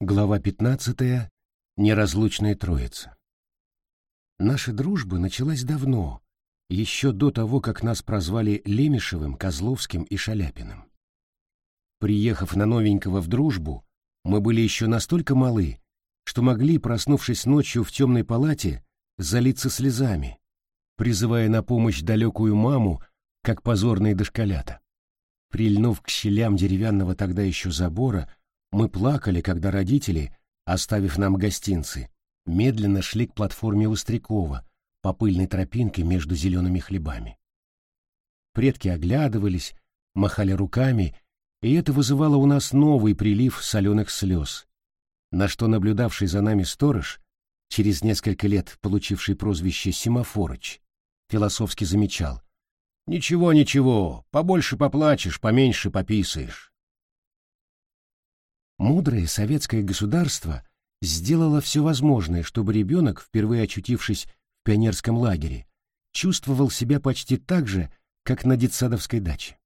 Глава 15. Неразлучная троица. Наша дружба началась давно, еще до того, как нас прозвали Лемешевым, Козловским и Шаляпиным. Приехав на новенького в дружбу, мы были еще настолько малы, что могли, проснувшись ночью в темной палате, залиться слезами, призывая на помощь далекую маму, как позорные дошколята. Прильнув к щелям деревянного тогда еще забора, мы плакали, когда родители, оставив нам гостинцы, медленно шли к платформе Устрякова по пыльной тропинке между зелеными хлебами. Предки оглядывались, махали руками, и это вызывало у нас новый прилив соленых слез, на что наблюдавший за нами сторож, через несколько лет получивший прозвище Семафорыч, философски замечал «Ничего, ничего, побольше поплачешь, поменьше пописаешь». Мудрое советское государство сделало все возможное, чтобы ребенок, впервые очутившись в пионерском лагере, чувствовал себя почти так же, как на детсадовской даче.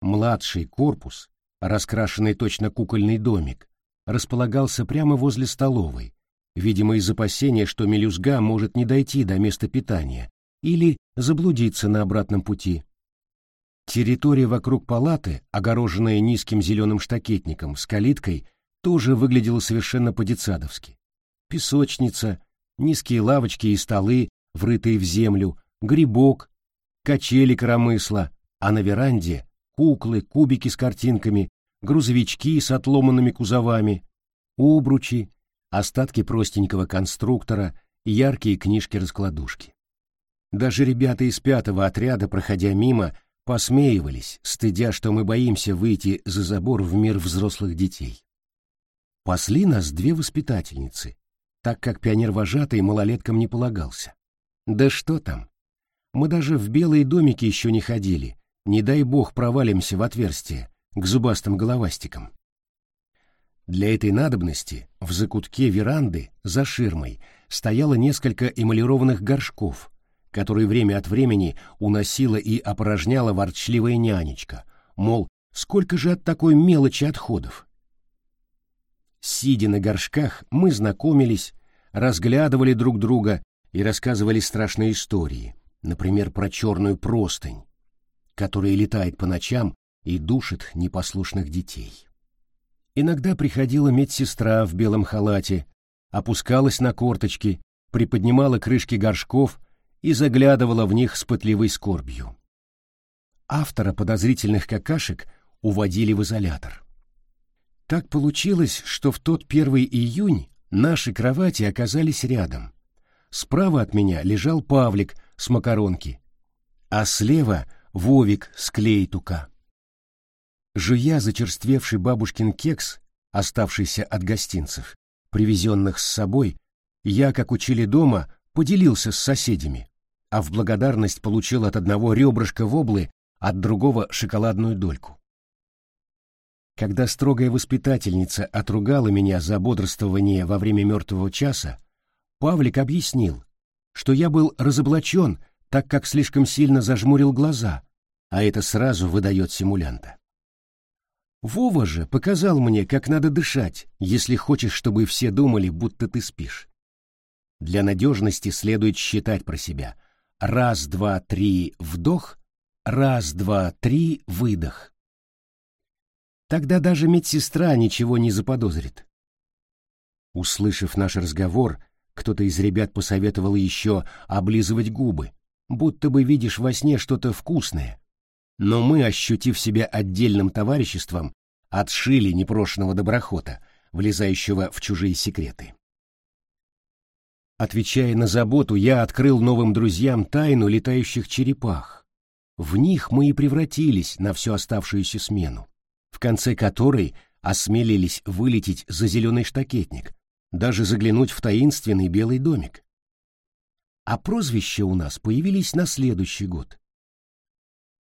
Младший корпус, раскрашенный точно кукольный домик, располагался прямо возле столовой, видимо, из опасения, что мелюзга может не дойти до места питания или заблудиться на обратном пути. Территория вокруг палаты, огороженная низким зеленым штакетником с калиткой, тоже выглядела совершенно по-детсадовски. Песочница, низкие лавочки и столы, врытые в землю, грибок, качели коромысла, а на веранде куклы, кубики с картинками, грузовички с отломанными кузовами, обручи, остатки простенького конструктора яркие книжки-раскладушки. Даже ребята из пятого отряда, проходя мимо, посмеивались, стыдя, что мы боимся выйти за забор в мир взрослых детей. Пасли нас две воспитательницы, так как пионер-вожатый малолеткам не полагался. Да что там? Мы даже в белые домики еще не ходили, не дай бог провалимся в отверстие, к зубастым головастикам. Для этой надобности в закутке веранды за ширмой стояло несколько эмалированных горшков, который время от времени уносила и опорожняла ворчливая нянечка, мол, сколько же от такой мелочи отходов. Сидя на горшках, мы знакомились, разглядывали друг друга и рассказывали страшные истории, например, про черную простынь, которая летает по ночам и душит непослушных детей. Иногда приходила медсестра в белом халате, опускалась на корточки, приподнимала крышки горшков и заглядывала в них с пытливой скорбью. Автора подозрительных какашек уводили в изолятор. Так получилось, что в тот первый июнь наши кровати оказались рядом. Справа от меня лежал Павлик с макаронки, а слева — Вовик с клейтука. Жуя зачерствевший бабушкин кекс, оставшийся от гостинцев, привезенных с собой, я, как учили дома, поделился с соседями а в благодарность получил от одного ребрышка воблы, от другого шоколадную дольку. Когда строгая воспитательница отругала меня за бодрствование во время мертвого часа, Павлик объяснил, что я был разоблачен, так как слишком сильно зажмурил глаза, а это сразу выдает симулянта. Вова же показал мне, как надо дышать, если хочешь, чтобы все думали, будто ты спишь. Для надежности следует считать про себя — Раз, два, три, вдох. Раз, два, три, выдох. Тогда даже медсестра ничего не заподозрит. Услышав наш разговор, кто-то из ребят посоветовал еще облизывать губы, будто бы видишь во сне что-то вкусное. Но мы, ощутив себя отдельным товариществом, отшили непрошенного доброхота, влезающего в чужие секреты. Отвечая на заботу, я открыл новым друзьям тайну летающих черепах. В них мы и превратились на всю оставшуюся смену, в конце которой осмелились вылететь за зеленый штакетник, даже заглянуть в таинственный белый домик. А прозвища у нас появились на следующий год.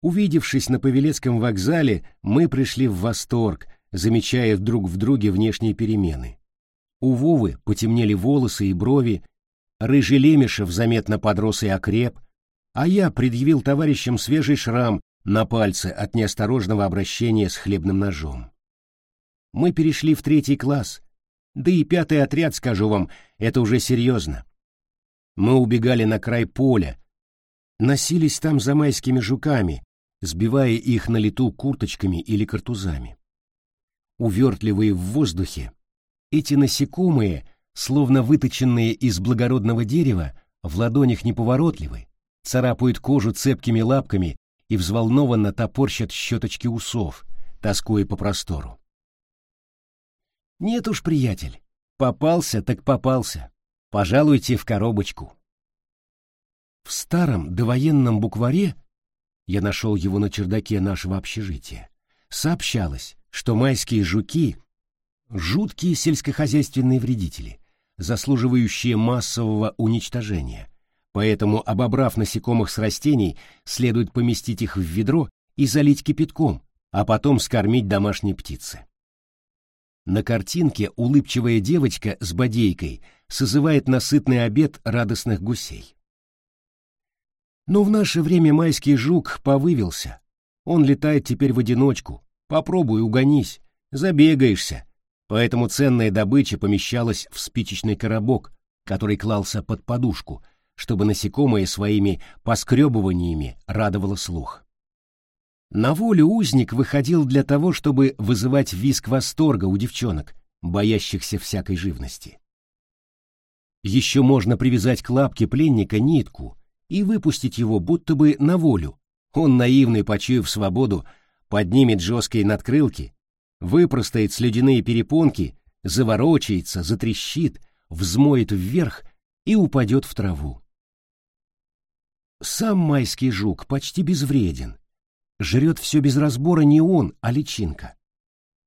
Увидевшись на Павелецком вокзале, мы пришли в восторг, замечая друг в друге внешние перемены. У Вовы потемнели волосы и брови, Рыжий Лемешев заметно подрос и окреп, а я предъявил товарищам свежий шрам на пальце от неосторожного обращения с хлебным ножом. Мы перешли в третий класс. Да и пятый отряд, скажу вам, это уже серьезно. Мы убегали на край поля, носились там за майскими жуками, сбивая их на лету курточками или картузами. Увертливые в воздухе, эти насекомые, словно выточенные из благородного дерева, в ладонях неповоротливы, царапают кожу цепкими лапками и взволнованно топорщат щеточки усов, тоскуя по простору. Нет уж, приятель, попался так попался. Пожалуйте в коробочку. В старом довоенном букваре, я нашел его на чердаке нашего общежития, сообщалось, что майские жуки — жуткие сельскохозяйственные вредители, заслуживающие массового уничтожения, поэтому, обобрав насекомых с растений, следует поместить их в ведро и залить кипятком, а потом скормить домашней птице. На картинке улыбчивая девочка с бодейкой созывает насытный обед радостных гусей. Но в наше время майский жук повывился. Он летает теперь в одиночку. Попробуй угонись, забегаешься. Поэтому ценная добыча помещалась в спичечный коробок, который клался под подушку, чтобы насекомое своими поскребываниями радовало слух. На волю узник выходил для того, чтобы вызывать визг восторга у девчонок, боящихся всякой живности. Еще можно привязать к лапке пленника нитку и выпустить его будто бы на волю. Он, наивный, почуяв свободу, поднимет жесткие надкрылки, выпростает слюдяные перепонки, заворочается, затрещит, взмоет вверх и упадет в траву. Сам майский жук почти безвреден, жрет все без разбора не он, а личинка.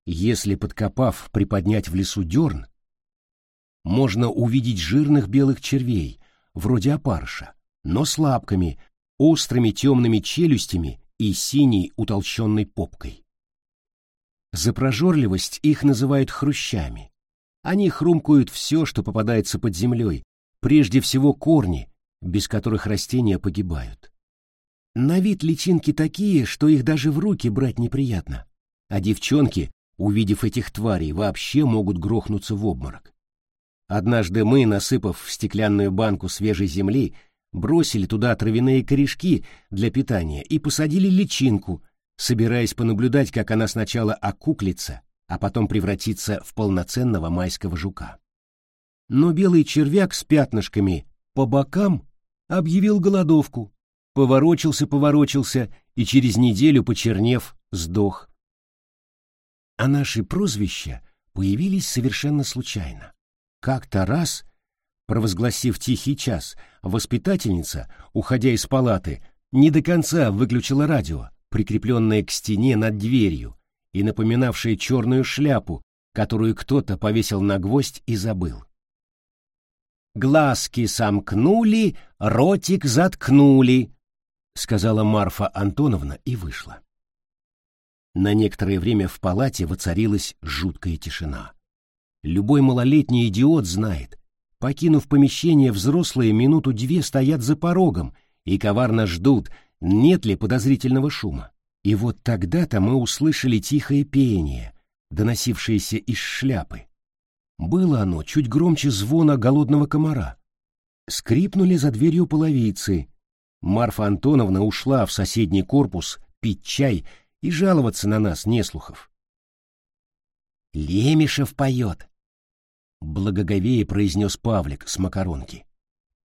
Если, подкопав, приподнять в лесу дерн, можно увидеть жирных белых червей, вроде опарыша, но с лапками, острыми темными челюстями и синей утолщенной попкой. За прожорливость их называют хрущами. Они хрумкают все, что попадается под землей, прежде всего корни, без которых растения погибают. На вид личинки такие, что их даже в руки брать неприятно. А девчонки, увидев этих тварей, вообще могут грохнуться в обморок. Однажды мы, насыпав в стеклянную банку свежей земли, бросили туда травяные корешки для питания и посадили личинку, собираясь понаблюдать, как она сначала окуклится, а потом превратится в полноценного майского жука. Но белый червяк с пятнышками по бокам объявил голодовку, поворочился-поворочился и через неделю, почернев, сдох. А наши прозвища появились совершенно случайно. Как-то раз, провозгласив тихий час, воспитательница, уходя из палаты, не до конца выключила радио, прикрепленное к стене над дверью и напоминавшее черную шляпу, которую кто-то повесил на гвоздь и забыл. «Глазки сомкнули, ротик заткнули», — сказала Марфа Антоновна и вышла. На некоторое время в палате воцарилась жуткая тишина. Любой малолетний идиот знает, покинув помещение, взрослые минуту-две стоят за порогом и коварно ждут, нет ли подозрительного шума. И вот тогда-то мы услышали тихое пение, доносившееся из шляпы. Было оно чуть громче звона голодного комара. Скрипнули за дверью половицы, Марфа Антоновна ушла в соседний корпус пить чай и жаловаться на нас, неслухов. «Лемешев поет», — благоговее произнес Павлик с макаронки.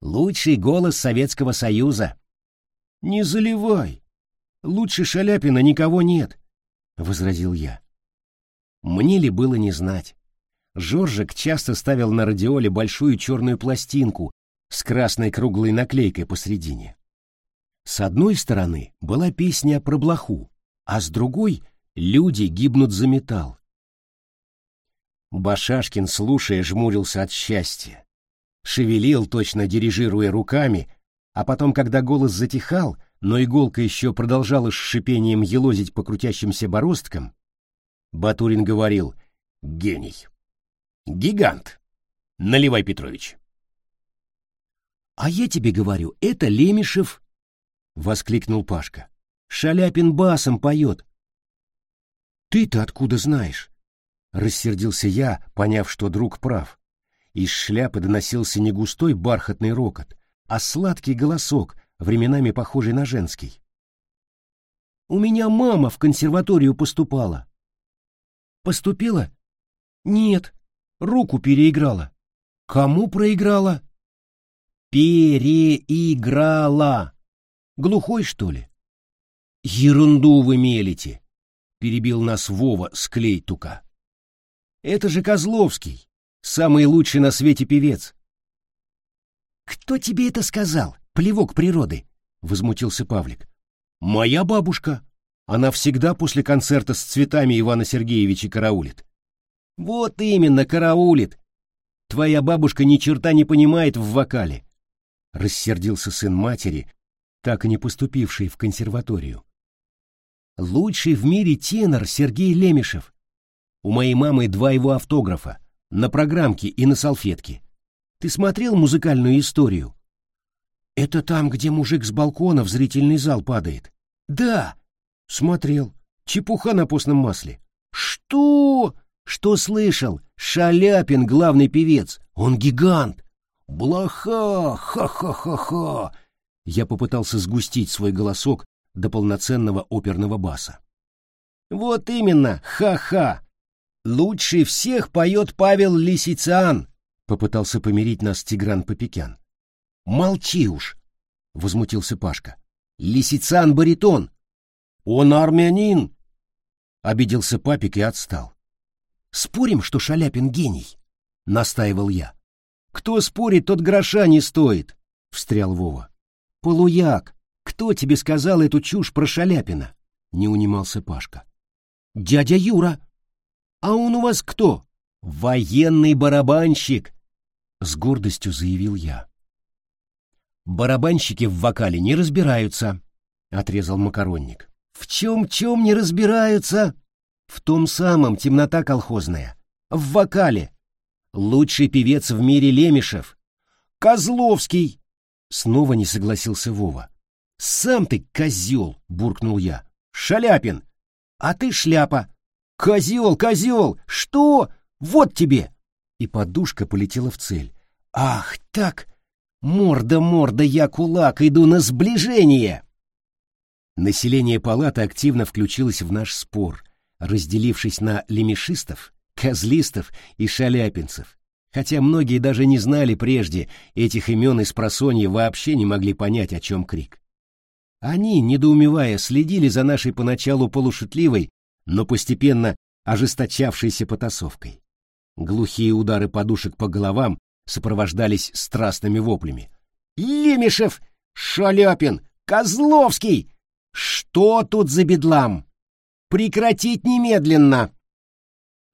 «Лучший голос Советского Союза». «Не заливай! Лучше Шаляпина никого нет», — возразил я. Мне ли было не знать? Жоржик часто ставил на радиоле большую черную пластинку с красной круглой наклейкой посредине. С одной стороны была песня про блоху, а с другой люди гибнут за металл. Башашкин, слушая, жмурился от счастья. Шевелил, точно дирижируя руками, а потом, когда голос затихал, но иголка еще продолжала с шипением елозить по крутящимся бороздкам, Батурин говорил «Гений! Гигант! Наливай, Петрович!» «А я тебе говорю, это Лемешев — воскликнул Пашка. «Шаляпин басом поет». «Ты-то откуда знаешь?» Рассердился я, поняв, что друг прав. Из шляпы доносился не густой бархатный рокот, а сладкий голосок, временами похожий на женский. «У меня мама в консерваторию поступала». «Поступила?» «Нет, руку переиграла». «Кому проиграла?» «Переиграла». «Глухой, что ли?» «Ерунду вы мелите», — перебил нас Вова с клейтука. «Это же Козловский, самый лучший на свете певец». «Кто тебе это сказал, плевок природы?» — возмутился Павлик. «Моя бабушка. Она всегда после концерта с цветами Ивана Сергеевича караулит». «Вот именно, караулит. Твоя бабушка ни черта не понимает в вокале», — рассердился сын матери, так и не поступивший в консерваторию. Лучший в мире тенор Сергей Лемешев. У моей мамы два его автографа, на программке и на салфетке. Ты смотрел музыкальную историю? Это там, где мужик с балкона в зрительный зал падает. Да, смотрел. Чепуха на постном масле. Что? Что слышал? Шаляпин главный певец. Он гигант. Блоха! Ха-ха-ха-ха! Я попытался сгустить свой голосок до полноценного оперного баса. Вот именно, ха-ха. Лучше всех поет Павел Лисицан, попытался помирить нас Тигран Попекян. Молчи уж, возмутился Пашка. Лисицан баритон. Он армянин. Обиделся папик и отстал. Спорим, что Шаляпин гений, настаивал я. Кто спорит, тот гроша не стоит, встрял Вова. Полуяк, кто тебе сказал эту чушь про Шаляпина? Не унимался Пашка. Дядя Юра. А он у вас кто? Военный барабанщик, с гордостью заявил я. Барабанщики в вокале не разбираются, отрезал макаронник. В чем-чем не разбираются? В том самом темнота колхозная. В вокале. Лучший певец в мире Лемешев. Козловский. Снова не согласился Вова. «Сам ты козел!» — буркнул я. «Шаляпин! А ты шляпа! Козел, козел! Что? Вот тебе!» И подушка полетела в цель. «Ах, так! Морда, морда, я кулак, иду на сближение!» Население палаты активно включилось в наш спор, разделившись на лемешистов, козлистов и шаляпинцев, хотя многие даже не знали прежде этих имен из просонья вообще не могли понять, о чем крик. Они, недоумевая, следили за нашей поначалу полушутливой, но постепенно ожесточавшейся потасовкой. Глухие удары подушек по головам сопровождались страстными воплями. «Лемешев! Шаляпин! Козловский! Что тут за бедлам? Прекратить немедленно!»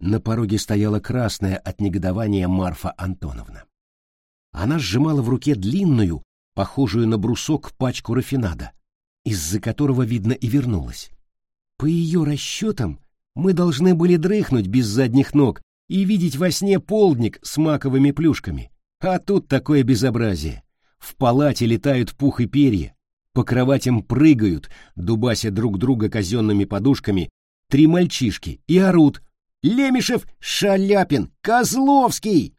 На пороге стояла красная от негодования Марфа Антоновна. Она сжимала в руке длинную, похожую на брусок, пачку рафинада из-за которого, видно, и вернулась. По ее расчетам, мы должны были дрыхнуть без задних ног и видеть во сне полдник с маковыми плюшками. А тут такое безобразие. В палате летают пух и перья, по кроватям прыгают, дубася друг друга казенными подушками, три мальчишки и орут «Лемешев! Шаляпин! Козловский!»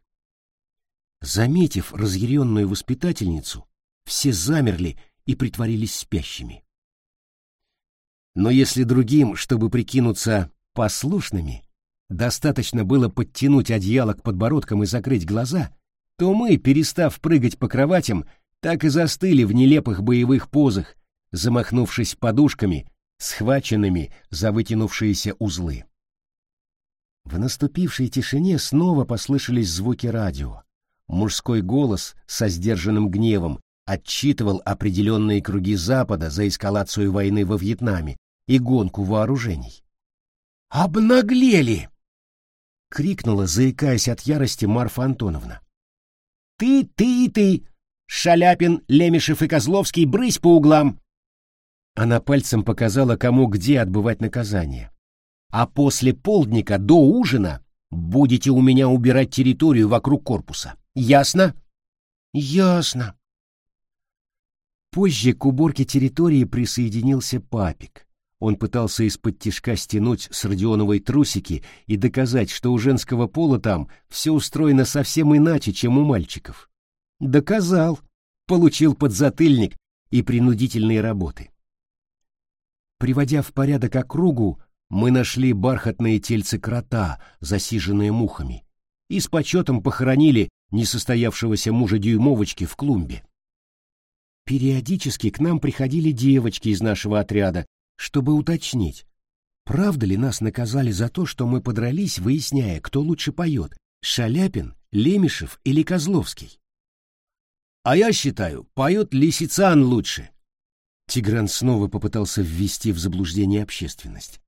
Заметив разъяренную воспитательницу, все замерли и притворились спящими. Но если другим, чтобы прикинуться послушными, достаточно было подтянуть одеяло к подбородкам и закрыть глаза, то мы, перестав прыгать по кроватям, так и застыли в нелепых боевых позах, замахнувшись подушками, схваченными за вытянувшиеся узлы. В наступившей тишине снова послышались звуки радио. Мужской голос со сдержанным гневом, отчитывал определенные круги Запада за эскалацию войны во Вьетнаме и гонку вооружений. «Обнаглели!» — крикнула, заикаясь от ярости Марфа Антоновна. «Ты, ты и ты! Шаляпин, Лемешев и Козловский, брысь по углам!» Она пальцем показала, кому где отбывать наказание. «А после полдника до ужина будете у меня убирать территорию вокруг корпуса. Ясно?» «Ясно», Позже к уборке территории присоединился папик. Он пытался из-под тишка стянуть с Родионовой трусики и доказать, что у женского пола там все устроено совсем иначе, чем у мальчиков. Доказал. Получил подзатыльник и принудительные работы. Приводя в порядок округу, мы нашли бархатные тельцы крота, засиженные мухами, и с почетом похоронили несостоявшегося мужа дюймовочки в клумбе. Периодически к нам приходили девочки из нашего отряда, чтобы уточнить, правда ли нас наказали за то, что мы подрались, выясняя, кто лучше поет, Шаляпин, Лемешев или Козловский. «А я считаю, поет Лисицан лучше», Тигран снова попытался ввести в заблуждение общественность.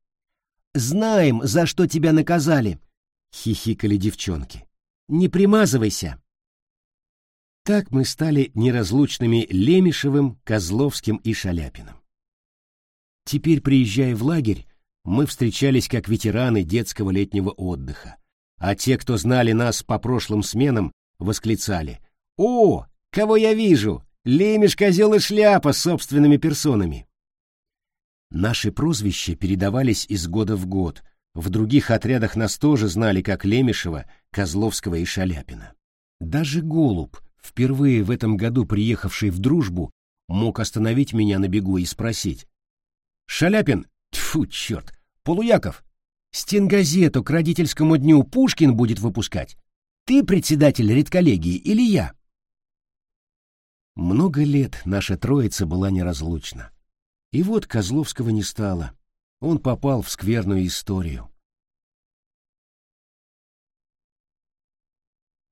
«Знаем, за что тебя наказали!» — хихикали девчонки. «Не примазывайся!» Так мы стали неразлучными Лемешевым, Козловским и Шаляпиным. Теперь, приезжая в лагерь, мы встречались как ветераны детского летнего отдыха, а те, кто знали нас по прошлым сменам, восклицали «О, кого я вижу! Лемеш, козел и шляпа собственными персонами!» Наши прозвища передавались из года в год, в других отрядах нас тоже знали как Лемешева, Козловского и Шаляпина. Даже Голуб, впервые в этом году приехавший в дружбу, мог остановить меня на бегу и спросить. «Шаляпин, тьфу, черт, Полуяков, стенгазету к родительскому дню Пушкин будет выпускать? Ты председатель редколлегии или я?» Много лет наша троица была неразлучна. И вот Козловского не стало. Он попал в скверную историю.